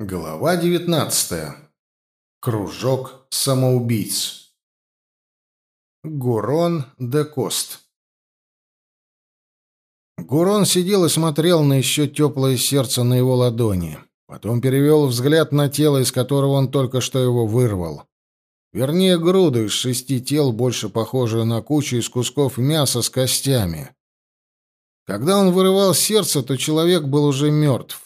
Глава 19. Кружок самоубийц. Гурон де Кост. Гурон сидел и смотрел на еще теплое сердце на его ладони. Потом перевел взгляд на тело, из которого он только что его вырвал. Вернее, груду из шести тел, больше похожую на кучу из кусков мяса с костями. Когда он вырывал сердце, то человек был уже мертв.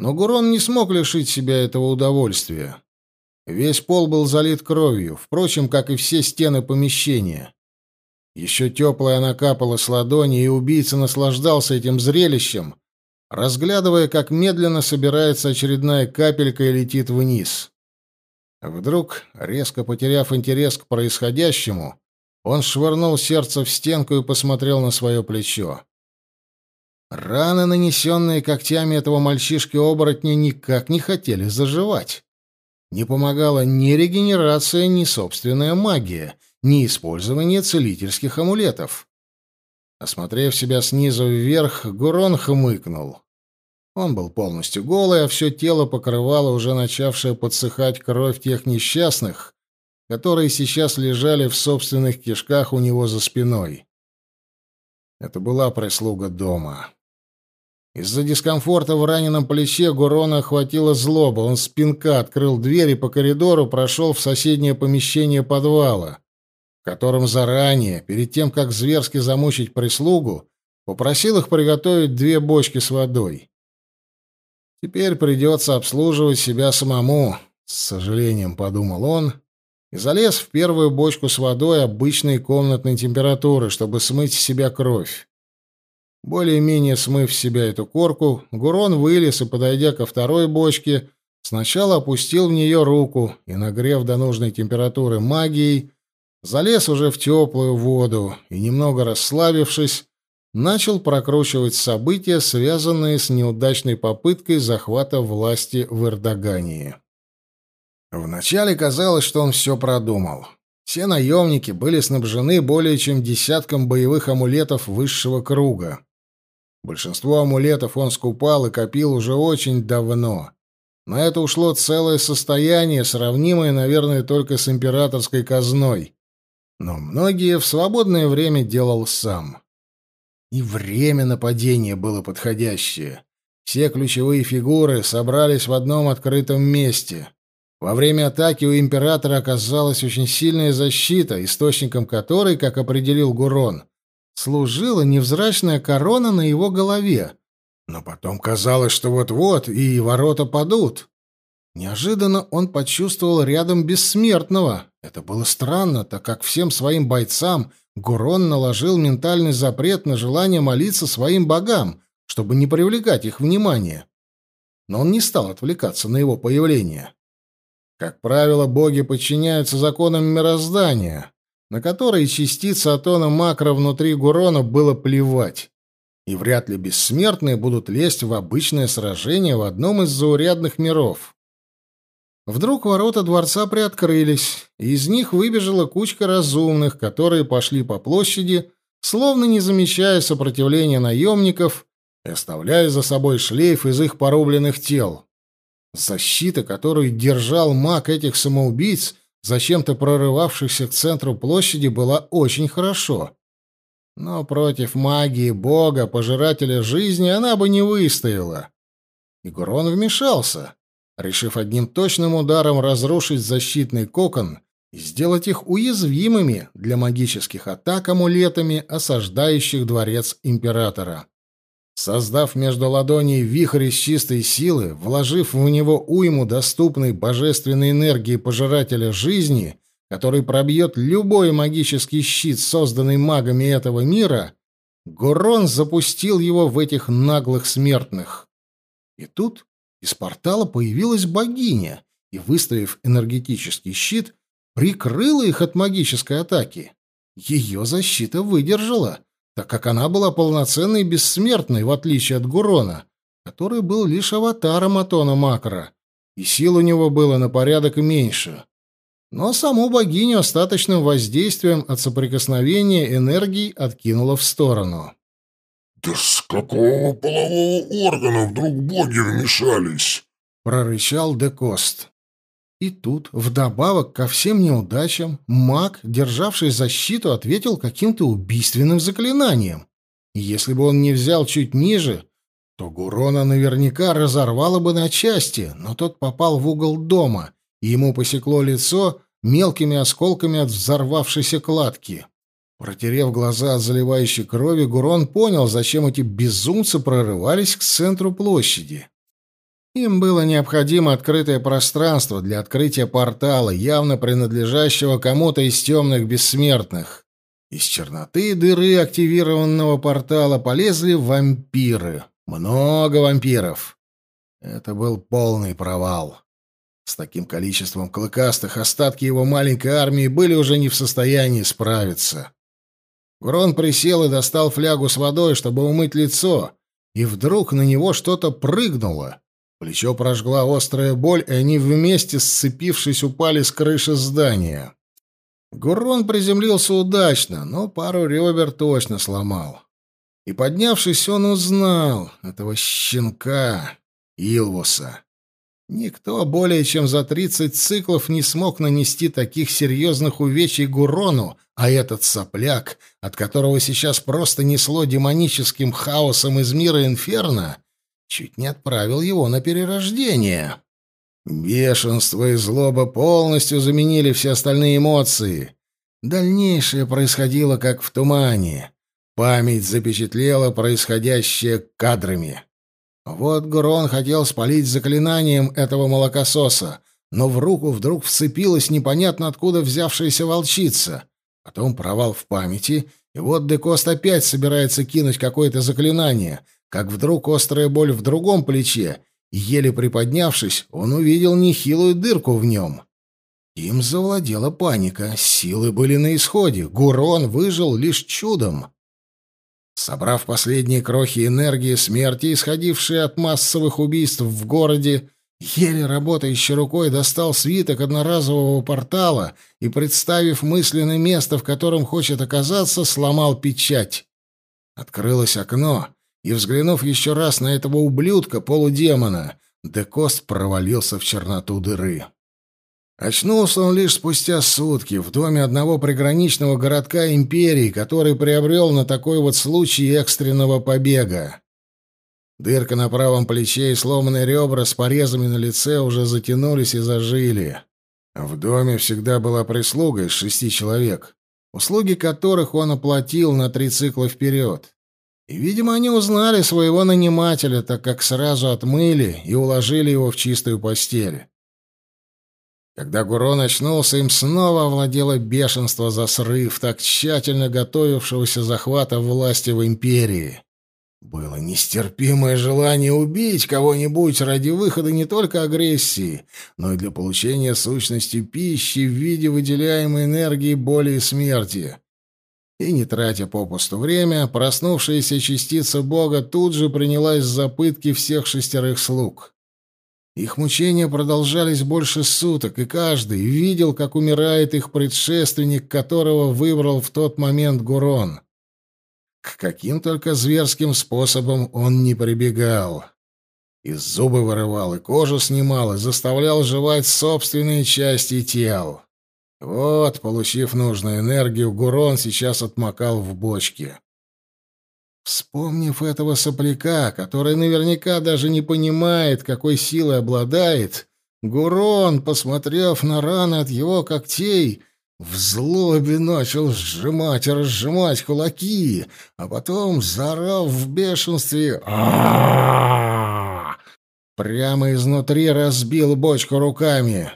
Но Гурон не смог лишить себя этого удовольствия. Весь пол был залит кровью, впрочем, как и все стены помещения. Еще теплая она капала с ладони, и убийца наслаждался этим зрелищем, разглядывая, как медленно собирается очередная капелька и летит вниз. Вдруг, резко потеряв интерес к происходящему, он швырнул сердце в стенку и посмотрел на свое плечо. Раны, нанесенные когтями этого мальчишки-оборотня, никак не хотели заживать. Не помогала ни регенерация, ни собственная магия, ни использование целительских амулетов. Осмотрев себя снизу вверх, Гурон хмыкнул. Он был полностью голый, а все тело покрывало уже начавшая подсыхать кровь тех несчастных, которые сейчас лежали в собственных кишках у него за спиной. Это была прислуга дома. Из-за дискомфорта в раненом плече Гурона охватила злоба. Он спинка открыл дверь и по коридору прошел в соседнее помещение подвала, в котором заранее, перед тем, как зверски замучить прислугу, попросил их приготовить две бочки с водой. Теперь придется обслуживать себя самому, с сожалением подумал он, и залез в первую бочку с водой обычной комнатной температуры, чтобы смыть с себя кровь. Более-менее смыв с себя эту корку, Гурон вылез и, подойдя ко второй бочке, сначала опустил в нее руку и, нагрев до нужной температуры магией, залез уже в теплую воду и, немного расслабившись, начал прокручивать события, связанные с неудачной попыткой захвата власти в Эрдогании. Вначале казалось, что он все продумал. Все наемники были снабжены более чем десятком боевых амулетов высшего круга. Большинство амулетов он скупал и копил уже очень давно. На это ушло целое состояние, сравнимое, наверное, только с императорской казной. Но многие в свободное время делал сам. И время нападения было подходящее. Все ключевые фигуры собрались в одном открытом месте. Во время атаки у императора оказалась очень сильная защита, источником которой, как определил Гурон, служила невзрачная корона на его голове. Но потом казалось, что вот-вот и ворота падут. Неожиданно он почувствовал рядом бессмертного. Это было странно, так как всем своим бойцам Гурон наложил ментальный запрет на желание молиться своим богам, чтобы не привлекать их внимание. Но он не стал отвлекаться на его появление. Как правило, боги подчиняются законам мироздания, на которые частицы атона макро внутри Гурона было плевать. И вряд ли бессмертные будут лезть в обычное сражение в одном из заурядных миров. Вдруг ворота дворца приоткрылись, и из них выбежала кучка разумных, которые пошли по площади, словно не замечая сопротивления наемников и оставляя за собой шлейф из их порубленных тел. Защита, которую держал маг этих самоубийц, зачем-то прорывавшихся к центру площади, была очень хорошо. Но против магии бога, пожирателя жизни, она бы не выстояла. И вмешался, решив одним точным ударом разрушить защитный кокон и сделать их уязвимыми для магических атак амулетами, осаждающих дворец императора. Создав между ладоней вихрь из чистой силы, вложив в него уйму доступной божественной энергии пожирателя жизни, который пробьет любой магический щит, созданный магами этого мира, Гурон запустил его в этих наглых смертных. И тут из портала появилась богиня и, выставив энергетический щит, прикрыла их от магической атаки. Ее защита выдержала — так как она была полноценной и бессмертной, в отличие от Гурона, который был лишь аватаром Атона Макро, и сил у него было на порядок меньше. Но саму богиню остаточным воздействием от соприкосновения энергий откинуло в сторону. «Да с какого полового органа вдруг боги вмешались?» — прорычал Декост. И тут, вдобавок ко всем неудачам, маг, державший защиту, ответил каким-то убийственным заклинанием. Если бы он не взял чуть ниже, то Гурона наверняка разорвало бы на части, но тот попал в угол дома, и ему посекло лицо мелкими осколками от взорвавшейся кладки. Протерев глаза от заливающей крови, Гурон понял, зачем эти безумцы прорывались к центру площади. Им было необходимо открытое пространство для открытия портала, явно принадлежащего кому-то из темных бессмертных. Из черноты дыры активированного портала полезли вампиры. Много вампиров. Это был полный провал. С таким количеством клыкастых остатки его маленькой армии были уже не в состоянии справиться. Грон присел и достал флягу с водой, чтобы умыть лицо, и вдруг на него что-то прыгнуло. Плечо прожгла острая боль, и они вместе, сцепившись, упали с крыши здания. Гурон приземлился удачно, но пару ребер точно сломал. И, поднявшись, он узнал этого щенка Илвуса. Никто более чем за тридцать циклов не смог нанести таких серьезных увечий Гурону, а этот сопляк, от которого сейчас просто несло демоническим хаосом из мира Инферно, чуть не отправил его на перерождение. Бешенство и злоба полностью заменили все остальные эмоции. Дальнейшее происходило как в тумане. Память запечатлела происходящее кадрами. Вот Гурон хотел спалить заклинанием этого молокососа, но в руку вдруг вцепилась непонятно откуда взявшаяся волчица. Потом провал в памяти, и вот Декост опять собирается кинуть какое-то заклинание, как вдруг острая боль в другом плече, и, еле приподнявшись, он увидел нехилую дырку в нем. Им завладела паника, силы были на исходе, Гурон выжил лишь чудом. Собрав последние крохи энергии смерти, исходившие от массовых убийств в городе, еле работающей рукой достал свиток одноразового портала и, представив мысленное место, в котором хочет оказаться, сломал печать. Открылось окно, и, взглянув еще раз на этого ублюдка, полудемона, Декост провалился в черноту дыры. Очнулся он лишь спустя сутки в доме одного приграничного городка империи, который приобрел на такой вот случай экстренного побега. Дырка на правом плече и сломанные ребра с порезами на лице уже затянулись и зажили. В доме всегда была прислуга из шести человек, услуги которых он оплатил на три цикла вперед. И, видимо, они узнали своего нанимателя, так как сразу отмыли и уложили его в чистую постель. Когда Гурон очнулся, им снова овладело бешенство за срыв, так тщательно готовившегося захвата власти в империи. Было нестерпимое желание убить кого-нибудь ради выхода не только агрессии, но и для получения сущности пищи в виде выделяемой энергии боли и смерти. И, не тратя попусту время, проснувшаяся частица Бога тут же принялась за пытки всех шестерых слуг. Их мучения продолжались больше суток, и каждый видел, как умирает их предшественник, которого выбрал в тот момент Гурон. К каким только зверским способом он не прибегал. И зубы вырывал, и кожу снимал, и заставлял жевать собственные части тел. Вот, получив нужную энергию, Гурон сейчас отмокал в бочке. Вспомнив этого сопляка, который наверняка даже не понимает, какой силой обладает, Гурон, посмотрев на раны от его когтей, в злобе начал сжимать и разжимать кулаки, а потом, заорав в бешенстве прямо изнутри разбил бочку руками.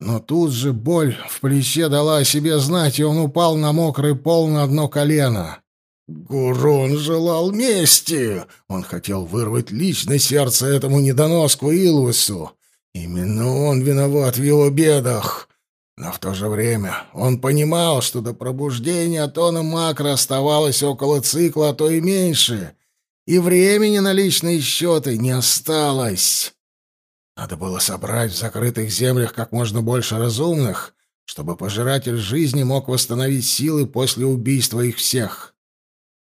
Но тут же боль в плече дала о себе знать, и он упал на мокрый пол на одно колено. Гурон желал мести. Он хотел вырвать лично сердце этому недоноску Илвусу. Именно он виноват в его бедах. Но в то же время он понимал, что до пробуждения Тона Макро оставалось около цикла, а то и меньше, и времени на личные счеты не осталось. Надо было собрать в закрытых землях как можно больше разумных, чтобы пожиратель жизни мог восстановить силы после убийства их всех.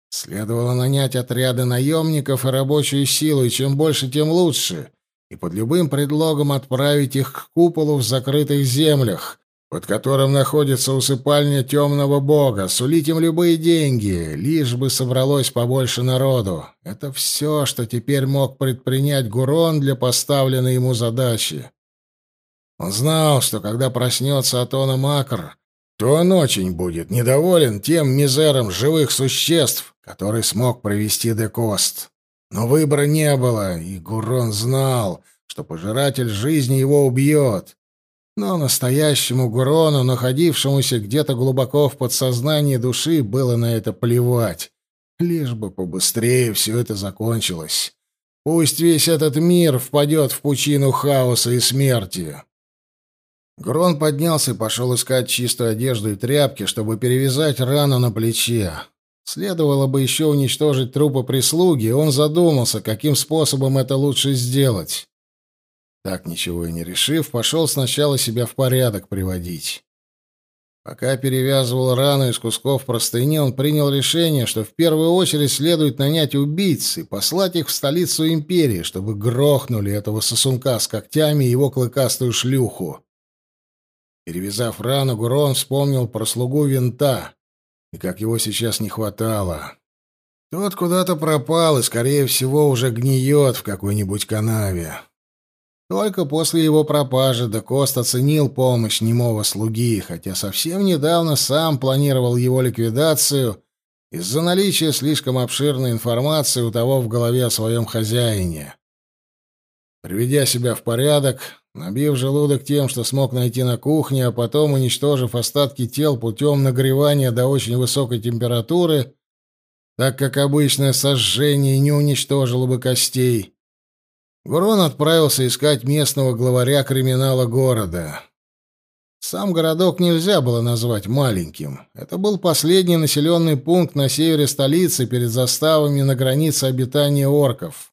Следовало нанять отряды наемников и рабочую силу, и чем больше, тем лучше. и под любым предлогом отправить их к куполу в закрытых землях, под которым находится усыпальня темного бога, сулить им любые деньги, лишь бы собралось побольше народу. Это все, что теперь мог предпринять Гурон для поставленной ему задачи. Он знал, что когда проснется Атона Макр, то он очень будет недоволен тем мизером живых существ, который смог провести Декост. Но выбора не было, и Гурон знал, что пожиратель жизни его убьет. Но настоящему Гурону, находившемуся где-то глубоко в подсознании души, было на это плевать. Лишь бы побыстрее все это закончилось. Пусть весь этот мир впадет в пучину хаоса и смерти. Грон поднялся и пошел искать чистую одежду и тряпки, чтобы перевязать рану на плече. Следовало бы еще уничтожить трупы прислуги, он задумался, каким способом это лучше сделать. Так ничего и не решив, пошел сначала себя в порядок приводить. Пока перевязывал рану из кусков простыни, он принял решение, что в первую очередь следует нанять убийц и послать их в столицу империи, чтобы грохнули этого сосунка с когтями и его клыкастую шлюху. Перевязав рану, Гурон вспомнил про слугу винта, и как его сейчас не хватало. Тот куда-то пропал и, скорее всего, уже гниет в какой-нибудь канаве. Только после его пропажи Декост оценил помощь немого слуги, хотя совсем недавно сам планировал его ликвидацию из-за наличия слишком обширной информации у того в голове о своем хозяине. Приведя себя в порядок, Набив желудок тем, что смог найти на кухне, а потом уничтожив остатки тел путем нагревания до очень высокой температуры, так как обычное сожжение не уничтожило бы костей, Гурон отправился искать местного главаря криминала города. Сам городок нельзя было назвать маленьким. Это был последний населенный пункт на севере столицы перед заставами на границе обитания орков.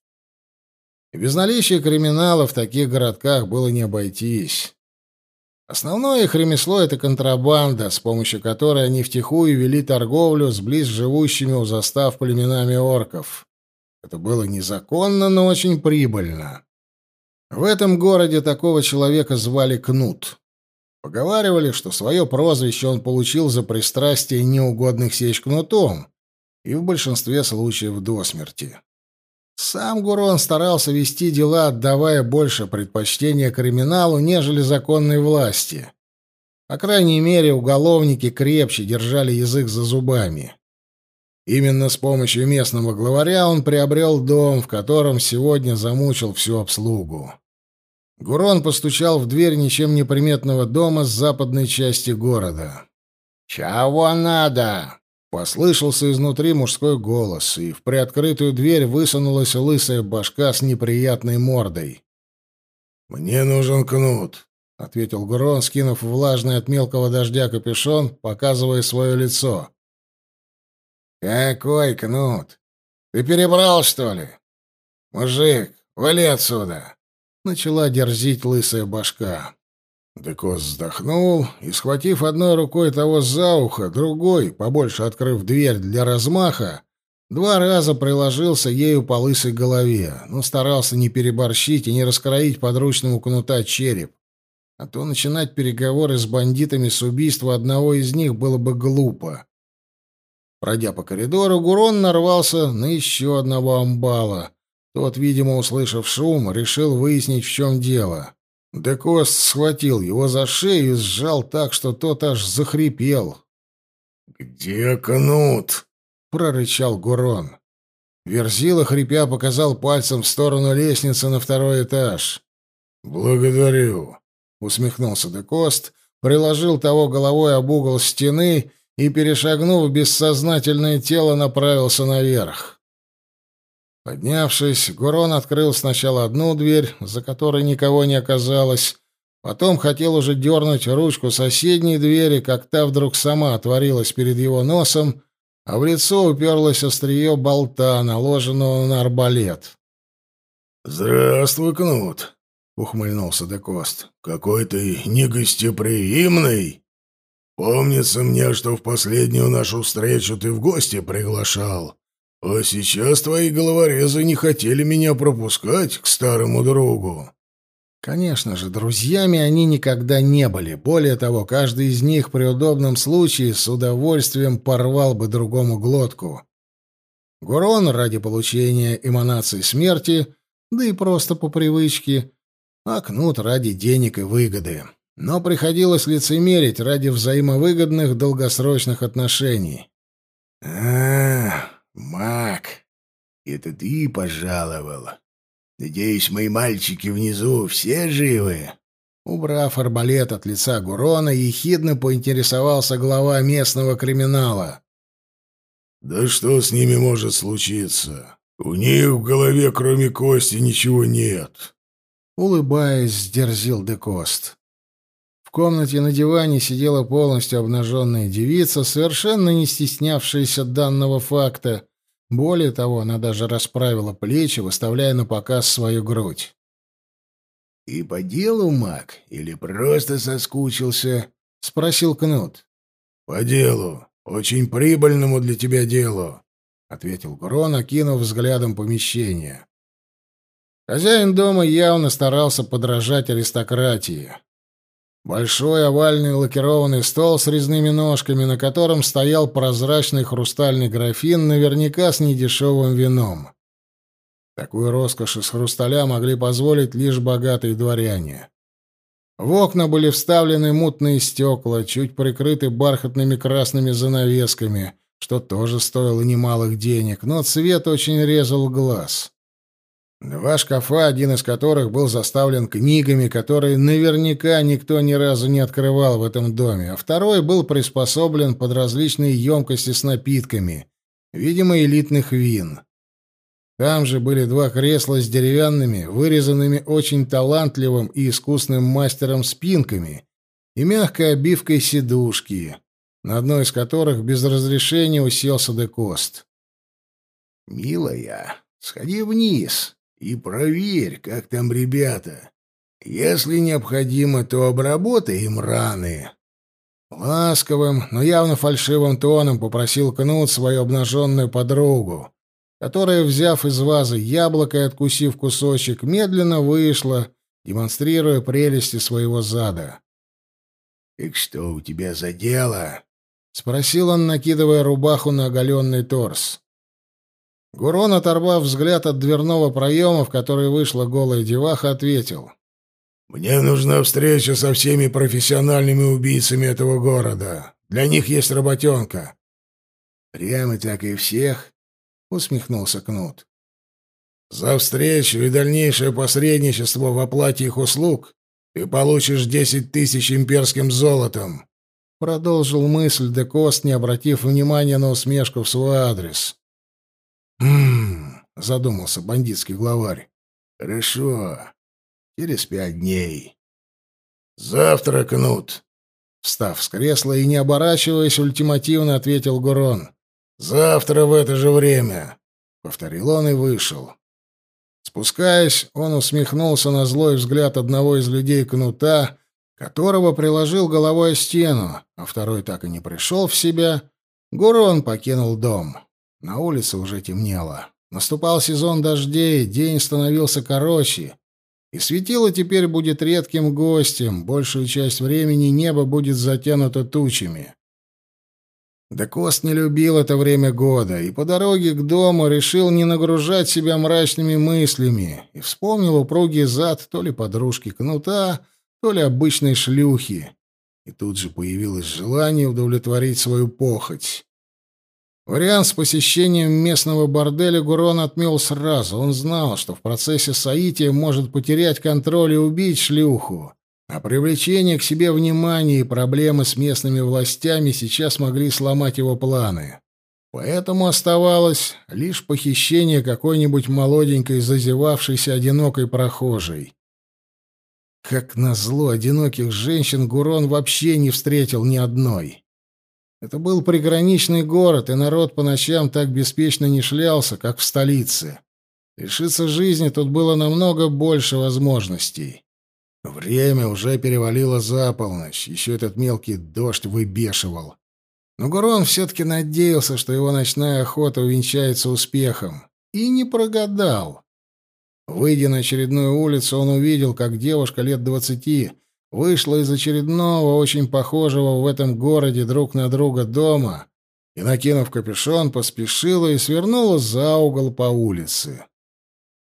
Без наличия криминала в таких городках было не обойтись. Основное их ремесло — это контрабанда, с помощью которой они втихую вели торговлю с близ живущими у застав племенами орков. Это было незаконно, но очень прибыльно. В этом городе такого человека звали Кнут. Поговаривали, что свое прозвище он получил за пристрастие неугодных сечь кнутом, и в большинстве случаев до смерти. Сам Гурон старался вести дела, отдавая больше предпочтения криминалу, нежели законной власти. По крайней мере, уголовники крепче держали язык за зубами. Именно с помощью местного главаря он приобрел дом, в котором сегодня замучил всю обслугу. Гурон постучал в дверь ничем не приметного дома с западной части города. «Чего надо?» Послышался изнутри мужской голос, и в приоткрытую дверь высунулась лысая башка с неприятной мордой. «Мне нужен кнут», — ответил Гурон, скинув влажный от мелкого дождя капюшон, показывая свое лицо. «Какой кнут? Ты перебрал, что ли? Мужик, вали отсюда!» — начала дерзить лысая башка. Декос вздохнул и, схватив одной рукой того за ухо, другой, побольше открыв дверь для размаха, два раза приложился ею по лысой голове, но старался не переборщить и не раскроить подручному кнута череп. А то начинать переговоры с бандитами с убийства одного из них было бы глупо. Пройдя по коридору, Гурон нарвался на еще одного амбала. Тот, видимо, услышав шум, решил выяснить, в чем дело. Декост схватил его за шею и сжал так, что тот аж захрипел. «Где кнут?» — прорычал Гурон. Верзила, хрипя, показал пальцем в сторону лестницы на второй этаж. «Благодарю», — усмехнулся Декост, приложил того головой об угол стены и, перешагнув бессознательное тело, направился наверх. Поднявшись, Гурон открыл сначала одну дверь, за которой никого не оказалось, потом хотел уже дернуть ручку соседней двери, как та вдруг сама отворилась перед его носом, а в лицо уперлось острие болта, наложенного на арбалет. «Здравствуй, Кнут!» — ухмыльнулся Декост. «Какой ты негостеприимный! Помнится мне, что в последнюю нашу встречу ты в гости приглашал». А сейчас твои головорезы не хотели меня пропускать к старому другу. Конечно же, друзьями они никогда не были. Более того, каждый из них при удобном случае с удовольствием порвал бы другому глотку. Гурон ради получения эманации смерти, да и просто по привычке, а Кнут ради денег и выгоды. Но приходилось лицемерить ради взаимовыгодных долгосрочных отношений. «А, маг, это ты пожаловал?» Надеюсь, мои мальчики внизу все живы?» Убрав арбалет от лица Гурона, ехидно поинтересовался глава местного криминала. «Да что с ними может случиться? У них в голове, кроме кости, ничего нет». Улыбаясь, сдерзил Декост. В комнате на диване сидела полностью обнаженная девица, совершенно не стеснявшаяся данного факта, более того, она даже расправила плечи, выставляя на показ свою грудь. «И по делу, маг, или просто соскучился?» — спросил Кнут. «По делу. Очень прибыльному для тебя делу», — ответил Грон, окинув взглядом помещение. Хозяин дома явно старался подражать аристократии. Большой овальный лакированный стол с резными ножками, на котором стоял прозрачный хрустальный графин, наверняка с недешевым вином. Такую роскошь из хрусталя могли позволить лишь богатые дворяне. В окна были вставлены мутные стекла, чуть прикрыты бархатными красными занавесками, что тоже стоило немалых денег, но цвет очень резал глаз. Два шкафа, один из которых был заставлен книгами, которые наверняка никто ни разу не открывал в этом доме, а второй был приспособлен под различные емкости с напитками, видимо, элитных вин. Там же были два кресла с деревянными, вырезанными очень талантливым и искусным мастером спинками и мягкой обивкой сидушки, на одной из которых без разрешения уселся Декост. «Милая, сходи вниз», и проверь, как там ребята. Если необходимо, то обработай им раны». Ласковым, но явно фальшивым тоном попросил Кнут свою обнаженную подругу, которая, взяв из вазы яблоко и откусив кусочек, медленно вышла, демонстрируя прелести своего зада. «Так что у тебя за дело?» — спросил он, накидывая рубаху на оголенный торс. Гурон, оторвав взгляд от дверного проема, в который вышла голая деваха, ответил. «Мне нужна встреча со всеми профессиональными убийцами этого города. Для них есть работенка». «Прямо так и всех?» — усмехнулся Кнут. «За встречу и дальнейшее посредничество в оплате их услуг ты получишь десять тысяч имперским золотом», — продолжил мысль Декост, не обратив внимания на усмешку в свой адрес. «Хм...» — задумался бандитский главарь. «Хорошо. Через пять дней. Завтра, Кнут!» Встав с кресла и не оборачиваясь, ультимативно ответил Гурон. «Завтра в это же время!» — повторил он и вышел. Спускаясь, он усмехнулся на злой взгляд одного из людей Кнута, которого приложил головой о стену, а второй так и не пришел в себя. Гурон покинул дом. На улице уже темнело. Наступал сезон дождей, день становился короче, и светило теперь будет редким гостем, большую часть времени небо будет затянуто тучами. Декост не любил это время года, и по дороге к дому решил не нагружать себя мрачными мыслями, и вспомнил упругий зад то ли подружки кнута, то ли обычной шлюхи. И тут же появилось желание удовлетворить свою похоть. Вариант с посещением местного борделя Гурон отмел сразу. Он знал, что в процессе соития может потерять контроль и убить шлюху. А привлечение к себе внимания и проблемы с местными властями сейчас могли сломать его планы. Поэтому оставалось лишь похищение какой-нибудь молоденькой, зазевавшейся одинокой прохожей. Как назло, одиноких женщин Гурон вообще не встретил ни одной. Это был приграничный город, и народ по ночам так беспечно не шлялся, как в столице. Лишиться жизни тут было намного больше возможностей. Время уже перевалило за полночь, еще этот мелкий дождь выбешивал. Но Гурон все-таки надеялся, что его ночная охота увенчается успехом. И не прогадал. Выйдя на очередную улицу, он увидел, как девушка лет двадцати вышла из очередного, очень похожего в этом городе друг на друга дома и, накинув капюшон, поспешила и свернула за угол по улице.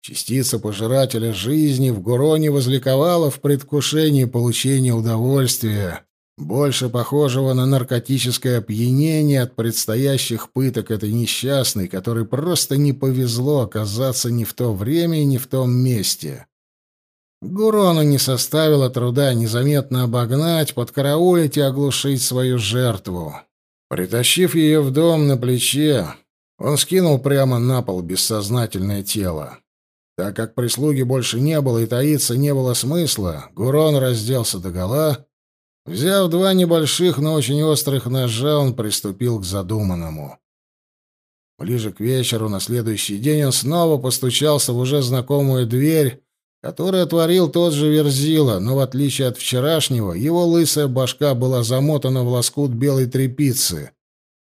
Частица пожирателя жизни в Гуроне возликовала в предвкушении получения удовольствия, больше похожего на наркотическое опьянение от предстоящих пыток этой несчастной, которой просто не повезло оказаться ни в то время и ни в том месте. Гурону не составило труда незаметно обогнать, подкараулить и оглушить свою жертву. Притащив ее в дом на плече, он скинул прямо на пол бессознательное тело. Так как прислуги больше не было и таиться не было смысла, Гурон разделся догола Взяв два небольших, но очень острых ножа, он приступил к задуманному. Ближе к вечеру на следующий день он снова постучался в уже знакомую дверь, которую отворил тот же Верзила, но в отличие от вчерашнего, его лысая башка была замотана в лоскут белой тряпицы.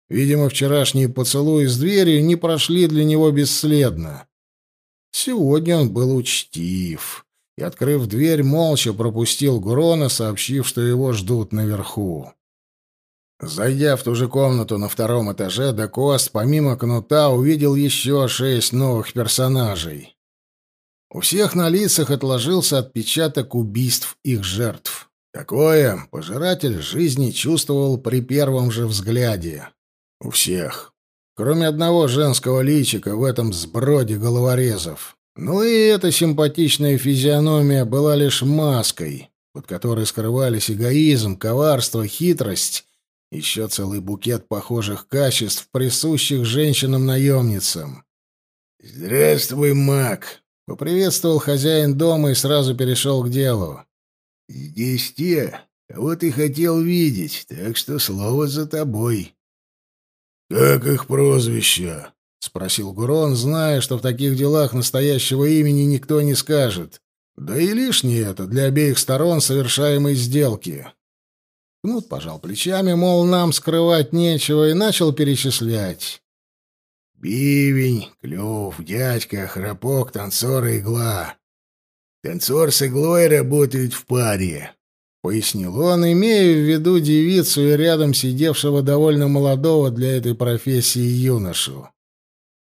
Видимо, вчерашние поцелуи с дверью не прошли для него бесследно. Сегодня он был учтив и, открыв дверь, молча пропустил Гурона, сообщив, что его ждут наверху. Зайдя в ту же комнату на втором этаже, Декост, помимо кнута, увидел еще шесть новых персонажей. У всех на лицах отложился отпечаток убийств их жертв. Такое пожиратель жизни чувствовал при первом же взгляде. У всех. Кроме одного женского личика в этом сброде головорезов. Ну и эта симпатичная физиономия была лишь маской, под которой скрывались эгоизм, коварство, хитрость, еще целый букет похожих качеств, присущих женщинам-наемницам. «Здравствуй, маг!» — поприветствовал хозяин дома и сразу перешел к делу. «Здесь те, кого ты хотел видеть, так что слово за тобой». «Как их прозвище?» — спросил Гурон, зная, что в таких делах настоящего имени никто не скажет. Да и лишнее это для обеих сторон совершаемой сделки. Кнут пожал плечами, мол, нам скрывать нечего, и начал перечислять. Бивень, клюв, дядька, храпок, танцор и игла. Танцор с иглой работают в паре, — пояснил он, имея в виду девицу и рядом сидевшего довольно молодого для этой профессии юношу.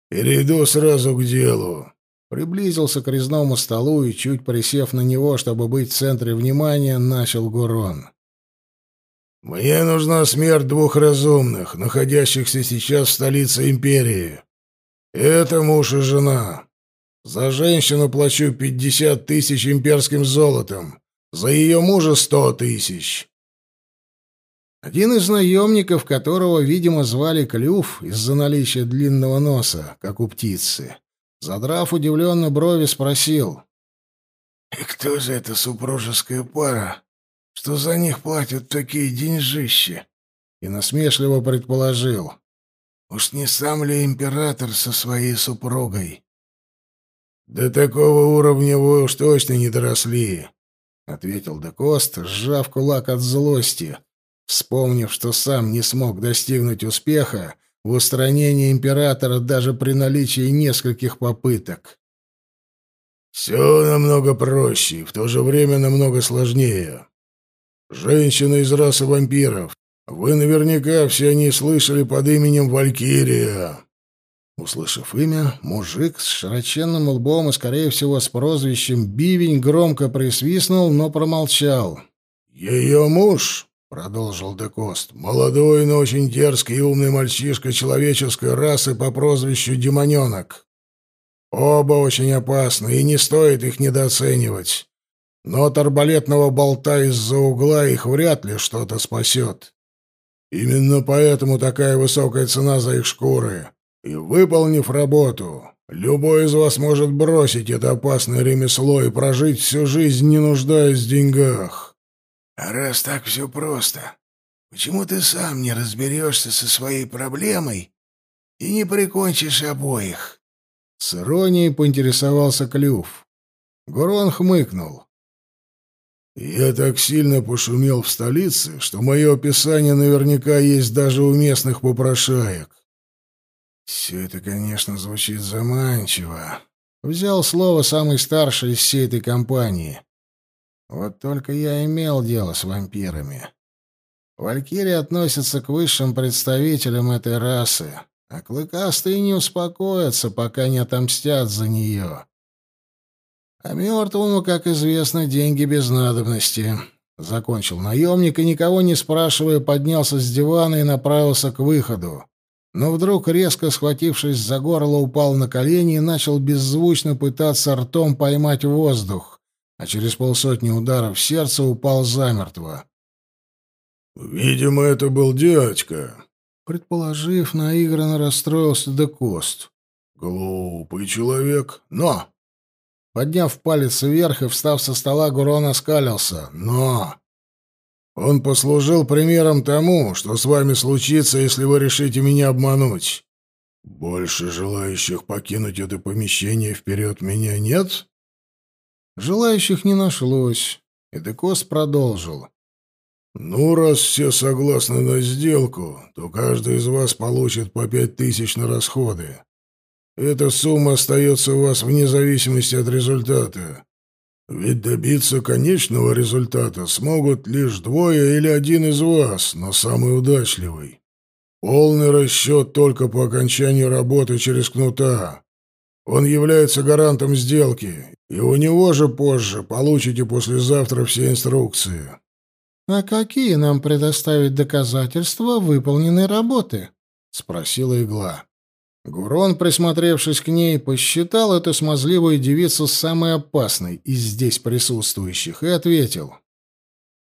«Перейду сразу к делу». Приблизился к резному столу и, чуть присев на него, чтобы быть в центре внимания, начал Гурон. «Мне нужна смерть двух разумных, находящихся сейчас в столице империи. Это муж и жена. За женщину плачу пятьдесят тысяч имперским золотом, за ее мужа сто тысяч. Один из наемников, которого, видимо, звали Клюв из-за наличия длинного носа, как у птицы, задрав удивленно брови, спросил. «И кто же эта супружеская пара, что за них платят такие деньжищи?» И насмешливо предположил. «Уж не сам ли император со своей супругой?» «До такого уровня вы уж точно не доросли», — ответил Декост, сжав кулак от злости Вспомнив, что сам не смог достигнуть успеха в устранении императора даже при наличии нескольких попыток. «Все намного проще и в то же время намного сложнее. Женщина из расы вампиров. Вы наверняка все они слышали под именем Валькирия». Услышав имя, мужик с широченным лбом и, скорее всего, с прозвищем Бивень громко присвистнул, но промолчал. «Ее муж продолжил Декост. «Молодой, но очень дерзкий и умный мальчишка человеческой расы по прозвищу Демоненок. Оба очень опасны, и не стоит их недооценивать. Но от арбалетного болта из-за угла их вряд ли что-то спасет. Именно поэтому такая высокая цена за их шкуры. И выполнив работу, любой из вас может бросить это опасное ремесло и прожить всю жизнь, не нуждаясь в деньгах». А раз так все просто, почему ты сам не разберешься со своей проблемой и не прикончишь обоих?» С иронией поинтересовался Клюв. Гурон хмыкнул. Я так сильно пошумел в столице, что мое описание наверняка есть даже у местных попрошаек. Все это, конечно, звучит заманчиво. Взял слово самый старший из всей этой компании. Вот только я имел дело с вампирами. Валькирии относятся к высшим представителям этой расы, а клыкастые не успокоятся, пока не отомстят за нее. А мертвому, как известно, деньги без надобности. Закончил наемник и, никого не спрашивая, поднялся с дивана и направился к выходу. Но вдруг, резко схватившись за горло, упал на колени и начал беззвучно пытаться ртом поймать воздух, а через полсотни ударов сердца упал замертво. «Видимо, это был дядька», — предположив, наигранно расстроился Декост. «Глупый человек, но...» Подняв палец вверх и встав со стола, Гурон оскалился. «Но...» «Он послужил примером тому, что с вами случится, если вы решите меня обмануть. Больше желающих покинуть это помещение вперед меня нет?» Желающих не нашлось. Эдекос продолжил. «Ну, раз все согласны на сделку, то каждый из вас получит по пять тысяч на расходы. Эта сумма остается у вас вне зависимости от результата. Ведь добиться конечного результата смогут лишь двое или один из вас, но самый удачливый. Полный расчет только по окончанию работы через кнута. Он является гарантом сделки, и у него же позже получите послезавтра все инструкции. — А какие нам предоставить доказательства выполненной работы? — спросила игла. Гурон, присмотревшись к ней, посчитал эту смазливую девицу самой опасной из здесь присутствующих и ответил.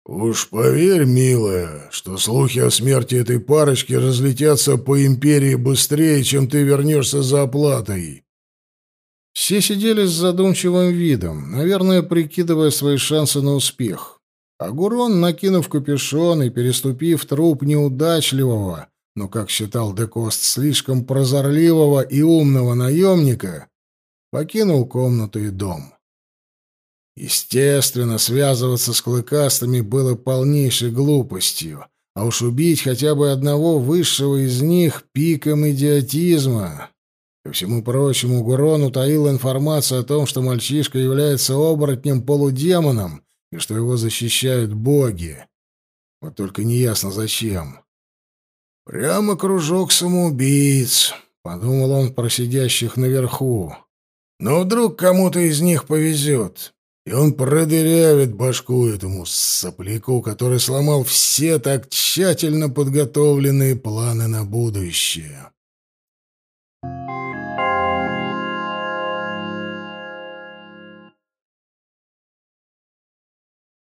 «Уж поверь, милая, что слухи о смерти этой парочки разлетятся по империи быстрее, чем ты вернешься за оплатой». Все сидели с задумчивым видом, наверное, прикидывая свои шансы на успех. А Гурон, накинув капюшон и переступив труп неудачливого, но, как считал Декост, слишком прозорливого и умного наемника, покинул комнату и дом. Естественно, связываться с клыкастыми было полнейшей глупостью, а уж убить хотя бы одного высшего из них пиком идиотизма. Ко всему прочему, Гурон утаил информацию о том, что мальчишка является оборотнем-полудемоном и что его защищают боги. Вот только неясно зачем. «Прямо кружок самоубийц», — подумал он про сидящих наверху. «Но вдруг кому-то из них повезет, и он продырявит башку этому сопляку, который сломал все так тщательно подготовленные планы на будущее».